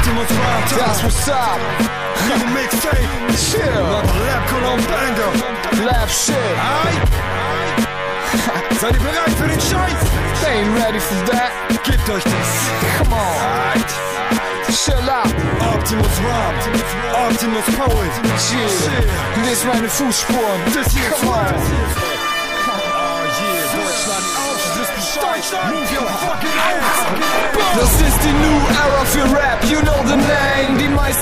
Optimus Prime, That's what's up. New Mixtape, Chill. Another Lab Cologne Banger. Lab shit. Ei! Seid ihr bereit für den Scheiß? They ain't ready for that. Gebt euch das. Come on. Alright. Chill out. Optimus Rhyme, Optimus Poet. Chill. Lies meine Fußspuren. Das hier ist Come on. Rap. Oh yeah, Deutschland, Arsch, das ist Deutschland. Move your fucking ass.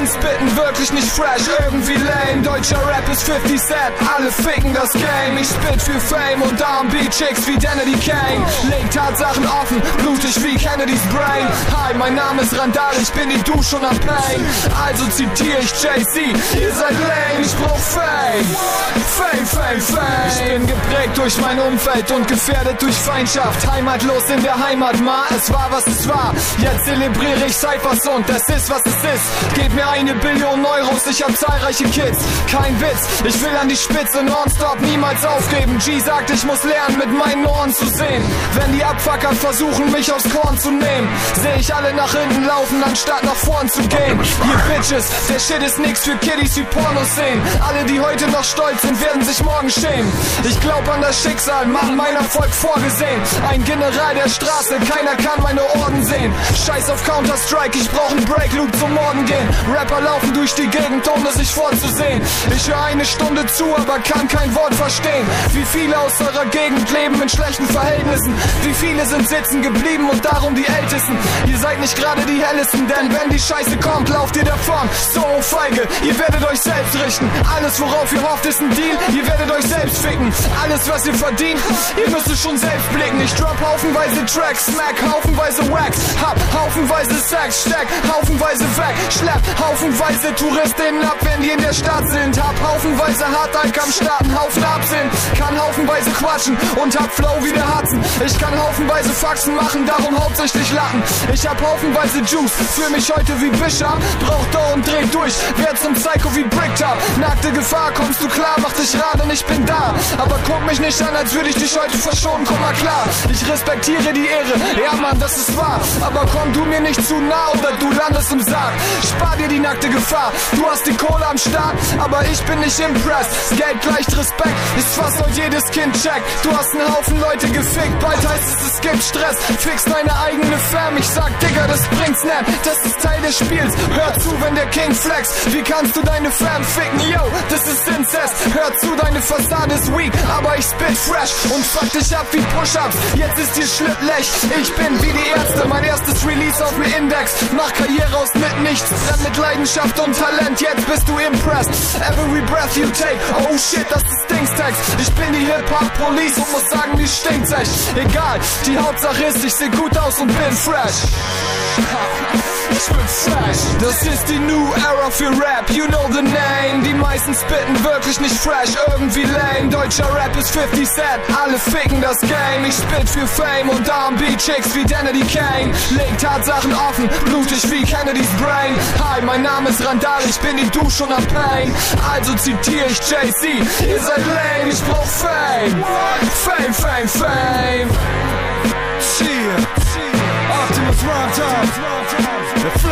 Spitten wirklich nicht fresh, irgendwie lame. Deutscher Rap ist 50 Cent, alle ficken das Game. Ich spit für Fame und R&B-Chicks wie Danity Kane. Leg Tatsachen offen, blutig wie Kennedys Brain. Hi, mein Name ist Randall, ich bin die Dusche und am Pain. Also zitiere ich Jay-Z, ihr seid lame, ich brauch Fame. Fame, Fame, Fame. Ich bin geprägt durch mein Umfeld und gefährdet durch Feindschaft. Heimatlos in der Heimat, ma, es war was es war. Jetzt zelebriere ich Cyphers und das ist was es ist. Gib mir eine Billion Euros, ich hab zahlreiche Kids. Kein Witz, ich will an die Spitze nonstop niemals aufgeben. G sagt, ich muss lernen, mit meinen Ohren zu sehen. Wenn die Abfucker versuchen, mich aufs Korn zu nehmen, seh ich alle nach hinten laufen, anstatt nach vorn zu gehen. Ihr Bitches, der Shit ist nix für Kiddies wie Pornos sehen. Alle, die heute noch stolz sind, werden sich morgen schämen. Ich glaub an das Schicksal, mach mein Erfolg vorgesehen. Ein General der Straße, keiner kann meine Orden sehen. Scheiß auf Counter-Strike, ich brauch einen Breakloop zum Morden gehen. Rapper laufen durch die Gegend, ohne sich vorzusehen. Ich höre eine Stunde zu, aber kann kein Wort verstehen. Wie viele aus eurer Gegend leben in schlechten Verhältnissen? Wie viele sind sitzen geblieben und darum die Ältesten? Ihr seid nicht gerade die Hellsten, denn wenn die Scheiße kommt, lauft ihr davon. So feige, ihr werdet euch selbst richten. Alles, worauf ihr hofft, ist ein Deal. Ihr werdet euch selbst ficken. Alles, was ihr verdient, ihr müsst es schon selbst blicken. Ich drop haufenweise Tracks, smack haufenweise Wax, hab haufenweise Sex, steck haufenweise weg, schlepp haufenweise Touristinnen ab, wenn die in der Stadt sind. Hab haufenweise Hardike am Start, Haufen Absinn. Kann haufenweise quatschen und hab Flow wie der Hudson. Ich kann haufenweise Faxen machen, darum hauptsächlich lachen. Ich hab haufenweise Juice, fühl mich heute wie Bishop. Braucht da und dreht durch, werd zum Psycho wie Bricktop. Nackte Gefahr, kommst du klar, mach dich rar, denn ich bin da. Aber guck mich nicht an, als würde ich dich heute verschonen, komm mal klar. Ich respektiere die Ehre, ja Mann, das ist wahr. Aber komm du mir nicht zu nah oder du landest im Sarg. Spar dir die nackte Gefahr, du hast die Kohle am Start, aber ich bin nicht impressed. Geld gleicht Respekt, ist fast heute jedes Kind checkt. Du hast einen Haufen Leute gefickt, 2000 es, gibt Stress. Fix deine eigene Fam, ich sag Digga, das bringt's nicht. Das ist Teil des Spiels, hör zu, wenn der King flex. Wie kannst du deine Fam ficken, yo, das ist Incest. Hör zu, deine Fassade ist weak, aber ich spit fresh und fuck dich ab wie Push-Ups. Jetzt ist dir Schlipplech, ich bin wie die Ärzte, mein erstes Release auf dem Index. Mach Karriere aus mit nichts, dann mit Leidenschaft und Talent, jetzt bist du impressed. Every breath you take, oh shit, das ist Dingstext. Ich bin die Hip-Hop-Police und muss sagen, die stinkt's echt. Egal, die Hauptsache ist, ich seh gut aus und bin fresh. Ich bin fresh. Das ist die New Era für Rap, you know the name. Die meisten spitten wirklich nicht fresh, irgendwie lame. Deutscher Rap ist 50 Cent, alle ficken das Game. Ich spit für Fame und R&B-Chicks wie Danity Kane. Leg Tatsachen offen, blutig wie Kennedys Brain. Hi, mein Name ist Randall, ich bin die Dusche und am Pain. Also zitiere ich Jay-Z, ihr seid lame, ich brauch Fame. Fame, Fame, Fame. Cheer. Optimus Rhyme Time.